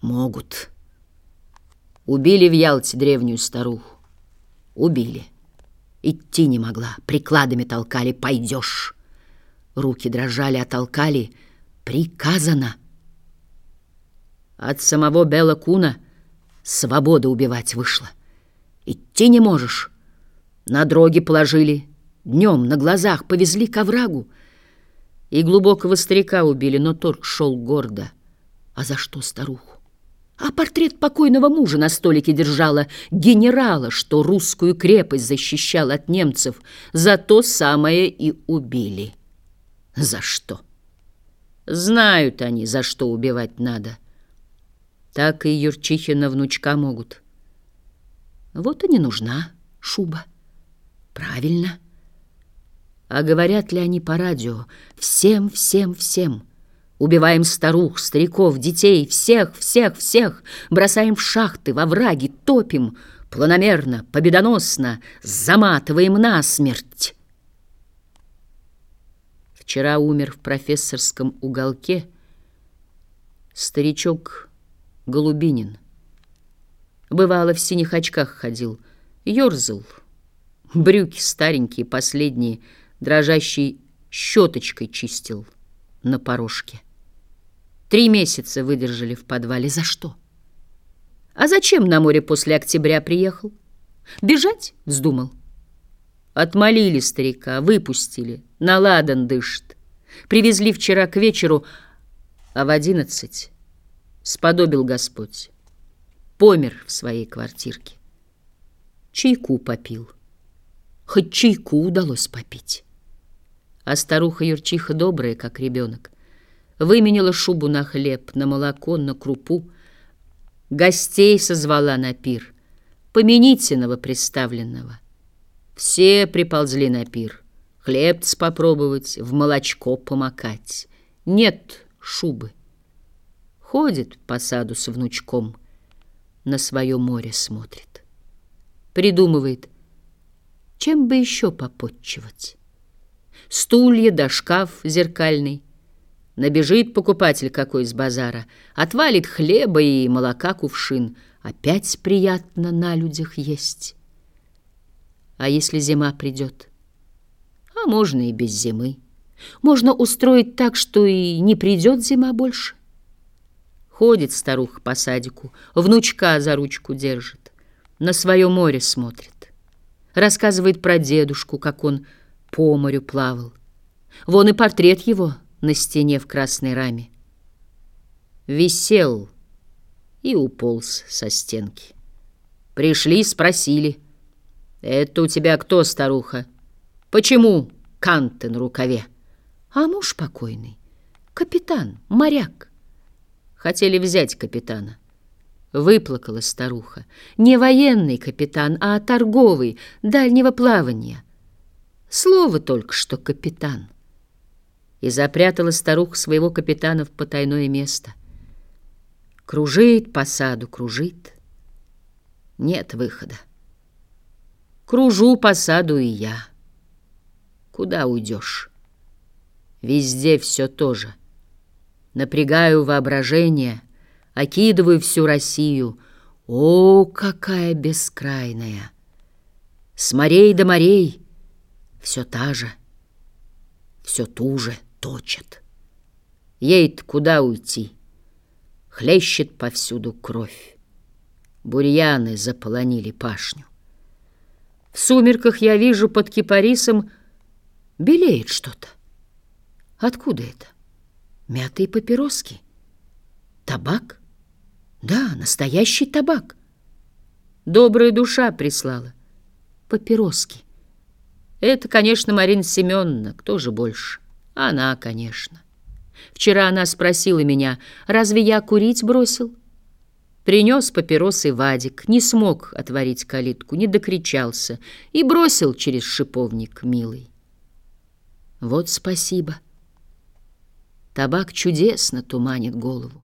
Могут. Убили в Ялте древнюю старуху. Убили. Идти не могла, прикладами толкали, пойдешь. Руки дрожали, а приказано. От самого Бела Куна свобода убивать вышла. Идти не можешь. На дроги положили, днем на глазах повезли к оврагу. И глубокого старика убили, но торг шел гордо. А за что старуху? А портрет покойного мужа на столике держала генерала, что русскую крепость защищал от немцев. За то самое и убили. За что? Знают они, за что убивать надо. Так и Юрчихина внучка могут. Вот и не нужна шуба. Правильно. А говорят ли они по радио? Всем, всем, всем. Убиваем старух, стариков, детей, всех, всех, всех. Бросаем в шахты, во враги, топим. Планомерно, победоносно заматываем насмерть. Вчера умер в профессорском уголке старичок Голубинин. Бывало, в синих очках ходил, ерзал. Брюки старенькие, последние, дрожащей щеточкой чистил на порожке. Три месяца выдержали в подвале. За что? А зачем на море после октября приехал? Бежать вздумал. Отмолили старика, выпустили, на ладан дышит. Привезли вчера к вечеру, а в одиннадцать сподобил Господь. Помер в своей квартирке. Чайку попил. Хоть чайку удалось попить. А старуха-юрчиха добрая, как ребенок. Выменила шубу на хлеб, на молоко, на крупу. Гостей созвала на пир, помяните новоприставленного. Все приползли на пир, хлебц попробовать, в молочко помакать. Нет шубы. Ходит по саду с внучком, на свое море смотрит. Придумывает, чем бы еще попотчевать. Стулья да шкаф зеркальный, Набежит покупатель какой из базара, Отвалит хлеба и молока кувшин. Опять приятно на людях есть. А если зима придет? А можно и без зимы. Можно устроить так, что и не придет зима больше. Ходит старуха по садику, внучка за ручку держит, на свое море смотрит. Рассказывает про дедушку, как он по морю плавал. Вон и портрет его — на стене в красной раме. Висел и уполз со стенки. Пришли, спросили. «Это у тебя кто, старуха? Почему канты на рукаве?» «А муж покойный, капитан, моряк». Хотели взять капитана. Выплакала старуха. Не военный капитан, а торговый, дальнего плавания. Слово только что капитан и запрятала старуха своего капитана в потайное место. Кружит по саду, кружит. Нет выхода. Кружу по саду и я. Куда уйдешь? Везде все то же. Напрягаю воображение, окидываю всю Россию. О, какая бескрайная! С морей до морей все та же, все ту же точат. Ей-то куда уйти? Хлещет повсюду кровь. Бурьяны заполонили пашню. В сумерках я вижу под кипарисом белеет что-то. Откуда это? Мятые папироски. Табак? Да, настоящий табак. Добрая душа прислала. Папироски. Это, конечно, Марина Семеновна, кто же больше? Она, конечно. Вчера она спросила меня, разве я курить бросил? Принес папиросы Вадик, не смог отворить калитку, не докричался и бросил через шиповник милый. Вот спасибо. Табак чудесно туманит голову.